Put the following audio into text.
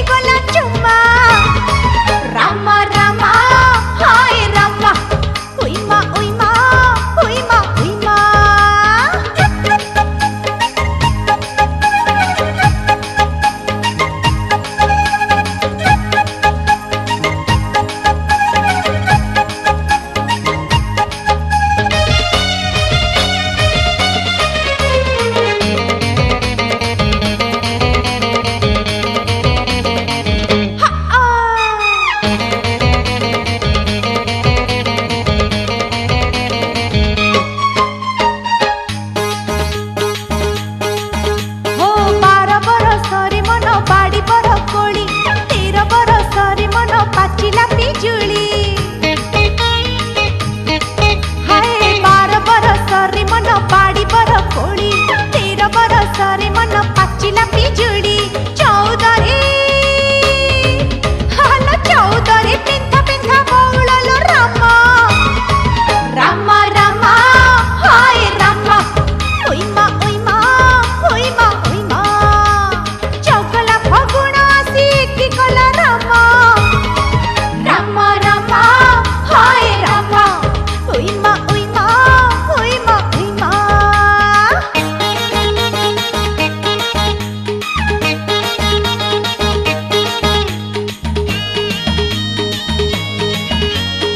y